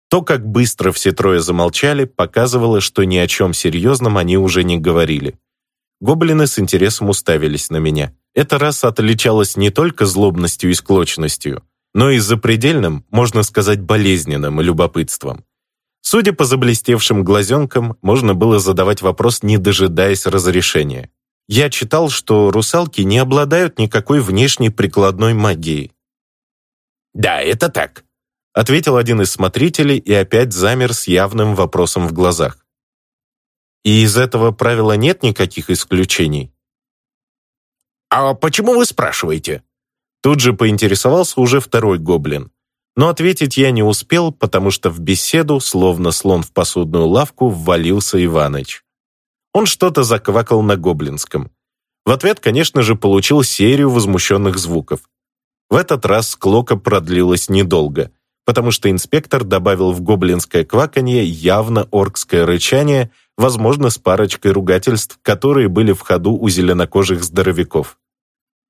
То, как быстро все трое замолчали, показывало, что ни о чем серьезном они уже не говорили. Гоблины с интересом уставились на меня. Эта раса отличалась не только злобностью и склочностью, но и запредельным, можно сказать, болезненным любопытством. Судя по заблестевшим глазенкам, можно было задавать вопрос, не дожидаясь разрешения. Я читал, что русалки не обладают никакой внешней прикладной магией.
«Да, это так», —
ответил один из смотрителей и опять замер с явным вопросом в глазах. «И из этого правила нет никаких исключений?»
«А почему вы спрашиваете?»
Тут же поинтересовался уже второй гоблин. Но ответить я не успел, потому что в беседу, словно слон в посудную лавку, ввалился Иваныч. Он что-то заквакал на гоблинском. В ответ, конечно же, получил серию возмущенных звуков. В этот раз клока продлилась недолго, потому что инспектор добавил в гоблинское кваканье явно оркское рычание, возможно, с парочкой ругательств, которые были в ходу у зеленокожих здоровяков.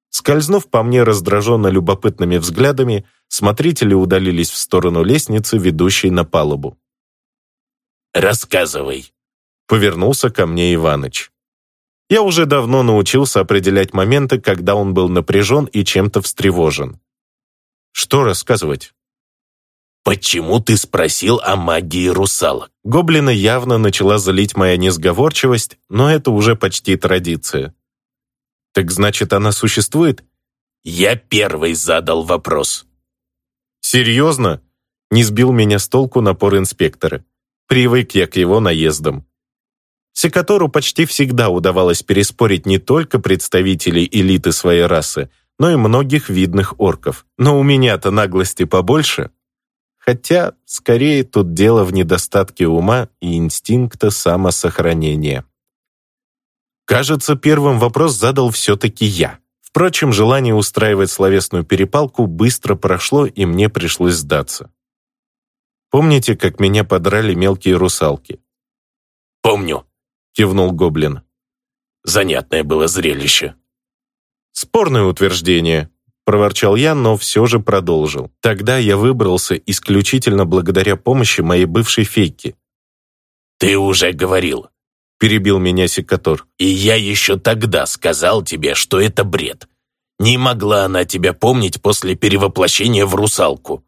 Скользнув по мне раздраженно любопытными взглядами, смотрители удалились в сторону лестницы, ведущей на палубу.
«Рассказывай»,
Повернулся ко мне Иваныч. Я уже давно научился определять моменты, когда он был напряжен и чем-то встревожен. Что рассказывать?
«Почему ты спросил о магии русалок?»
Гоблина явно начала залить моя несговорчивость, но это уже почти традиция. «Так значит, она существует?»
«Я первый задал вопрос».
«Серьезно?» Не сбил меня с толку напор инспектора. Привык я к его наездам. Секатору почти всегда удавалось переспорить не только представителей элиты своей расы, но и многих видных орков. Но у меня-то наглости побольше. Хотя, скорее, тут дело в недостатке ума и инстинкта самосохранения. Кажется, первым вопрос задал все-таки я. Впрочем, желание устраивать словесную перепалку быстро прошло, и мне пришлось сдаться. Помните, как меня подрали мелкие русалки?
«Помню»,
кивнул гоблин.
Занятное было зрелище.
Спорное утверждение, проворчал я, но все же продолжил. Тогда я выбрался исключительно благодаря помощи моей бывшей фейки.
Ты уже говорил,
перебил меня секатор.
И я еще тогда сказал тебе, что это бред. Не могла она тебя помнить после перевоплощения в русалку.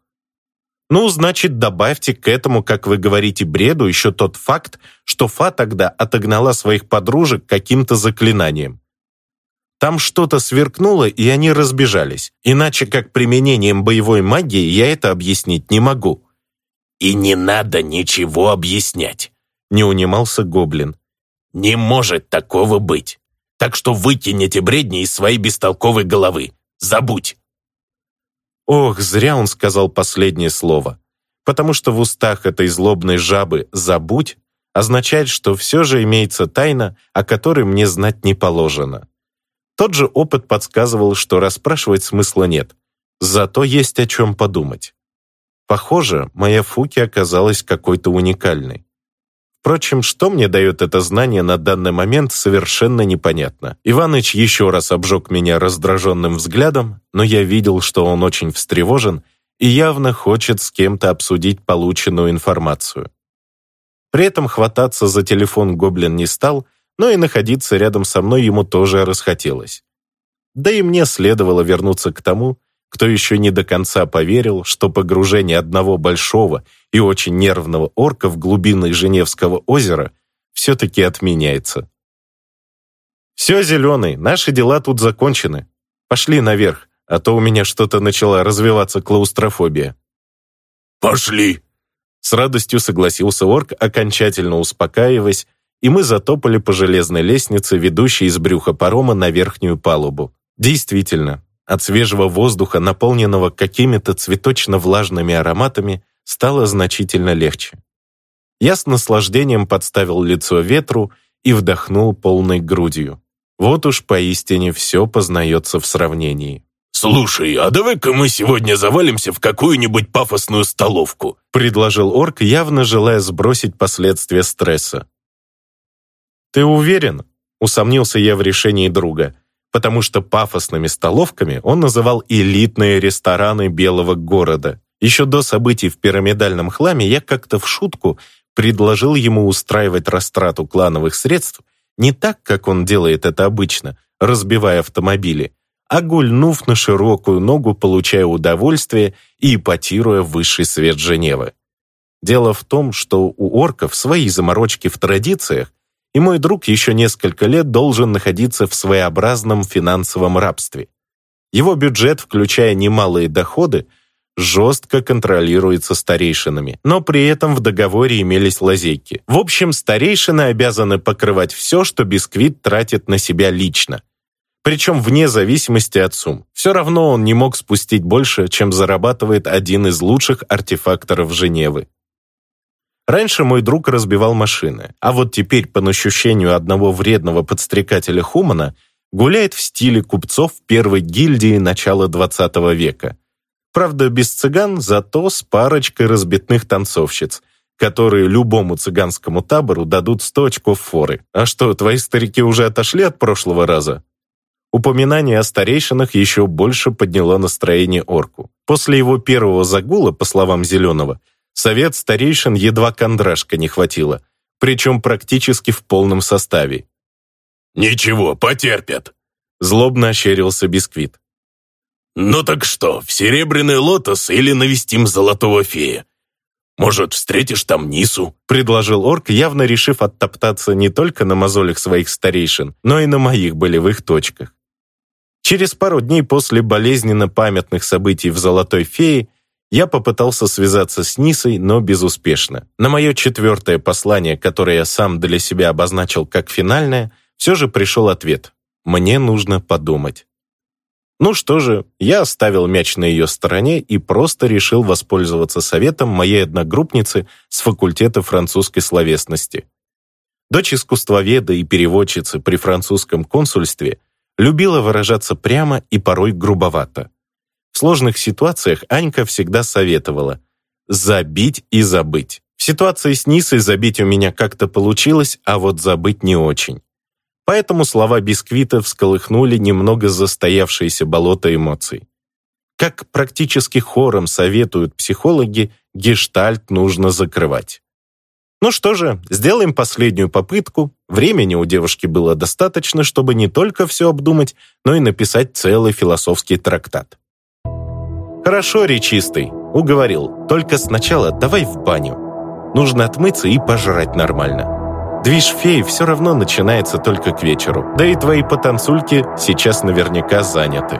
Ну, значит, добавьте к этому, как вы говорите, бреду еще тот факт, что Фа тогда отогнала своих подружек каким-то заклинанием. Там что-то сверкнуло, и они разбежались. Иначе как применением боевой магии я это объяснить не могу.
«И не надо ничего объяснять», —
не унимался Гоблин.
«Не может такого быть. Так что выкинь эти бредни из своей бестолковой головы. Забудь».
Ох, зря он сказал последнее слово. Потому что в устах этой злобной жабы «забудь» означает, что все же имеется тайна, о которой мне знать не положено. Тот же опыт подсказывал, что расспрашивать смысла нет. Зато есть о чем подумать. Похоже, моя Фуки оказалась какой-то уникальной. Впрочем, что мне дает это знание на данный момент, совершенно непонятно. Иваныч еще раз обжег меня раздраженным взглядом, но я видел, что он очень встревожен и явно хочет с кем-то обсудить полученную информацию. При этом хвататься за телефон гоблин не стал, но и находиться рядом со мной ему тоже расхотелось. Да и мне следовало вернуться к тому, кто еще не до конца поверил, что погружение одного большого и очень нервного орка в глубины Женевского озера все-таки отменяется. «Все, Зеленый, наши дела тут закончены. Пошли наверх, а то у меня что-то начала развиваться клаустрофобия».
«Пошли!»
С радостью согласился орк, окончательно успокаиваясь, и мы затопали по железной лестнице, ведущей из брюха парома на верхнюю палубу. Действительно, от свежего воздуха, наполненного какими-то цветочно-влажными ароматами, стало значительно легче. Я с наслаждением подставил лицо ветру и вдохнул полной грудью. Вот уж поистине все познается в сравнении.
«Слушай, а давай-ка мы сегодня завалимся в какую-нибудь пафосную столовку»,
предложил орк, явно желая сбросить последствия стресса. «Ты уверен?» — усомнился я в решении друга, потому что пафосными столовками он называл элитные рестораны Белого города. Еще до событий в пирамидальном хламе я как-то в шутку предложил ему устраивать растрату клановых средств не так, как он делает это обычно, разбивая автомобили, а гульнув на широкую ногу, получая удовольствие и ипотируя высший свет Женевы. Дело в том, что у орков свои заморочки в традициях, и мой друг еще несколько лет должен находиться в своеобразном финансовом рабстве. Его бюджет, включая немалые доходы, жестко контролируется старейшинами, но при этом в договоре имелись лазейки. В общем, старейшины обязаны покрывать все, что Бисквит тратит на себя лично. Причем вне зависимости от сумм. Все равно он не мог спустить больше, чем зарабатывает один из лучших артефакторов Женевы. Раньше мой друг разбивал машины, а вот теперь, по ощущению одного вредного подстрекателя Хумана, гуляет в стиле купцов первой гильдии начала 20 века. Правда, без цыган, зато с парочкой разбитных танцовщиц, которые любому цыганскому табору дадут 100 очков форы. А что, твои старики уже отошли от прошлого раза? Упоминание о старейшинах еще больше подняло настроение орку. После его первого загула, по словам Зеленого, совет старейшин едва кондрашка не хватило, причем практически в полном составе.
«Ничего, потерпят», —
злобно ощерился Бисквит.
«Ну так что, в Серебряный Лотос или навестим Золотого Фея? Может, встретишь там Нису?»
— предложил орк, явно решив оттоптаться не только на мозолях своих старейшин, но и на моих болевых точках. Через пару дней после болезненно памятных событий в «Золотой фее» я попытался связаться с Нисой, но безуспешно. На мое четвертое послание, которое я сам для себя обозначил как финальное, все же пришел ответ «Мне нужно подумать». Ну что же, я оставил мяч на ее стороне и просто решил воспользоваться советом моей одногруппницы с факультета французской словесности. Дочь искусствоведа и переводчицы при французском консульстве любила выражаться прямо и порой грубовато. В сложных ситуациях Анька всегда советовала «забить и забыть». В ситуации с Нисой забить у меня как-то получилось, а вот забыть не очень. Поэтому слова бисквита всколыхнули немного застоявшееся болото эмоций. Как практически хором советуют психологи, гештальт нужно закрывать. Ну что же, сделаем последнюю попытку. Времени у девушки было достаточно, чтобы не только все обдумать, но и написать целый философский трактат. «Хорошо, речистый», — уговорил. «Только сначала давай в баню. Нужно отмыться и пожрать нормально». Движ феи все равно начинается только к вечеру. Да и твои потанцульки сейчас наверняка заняты.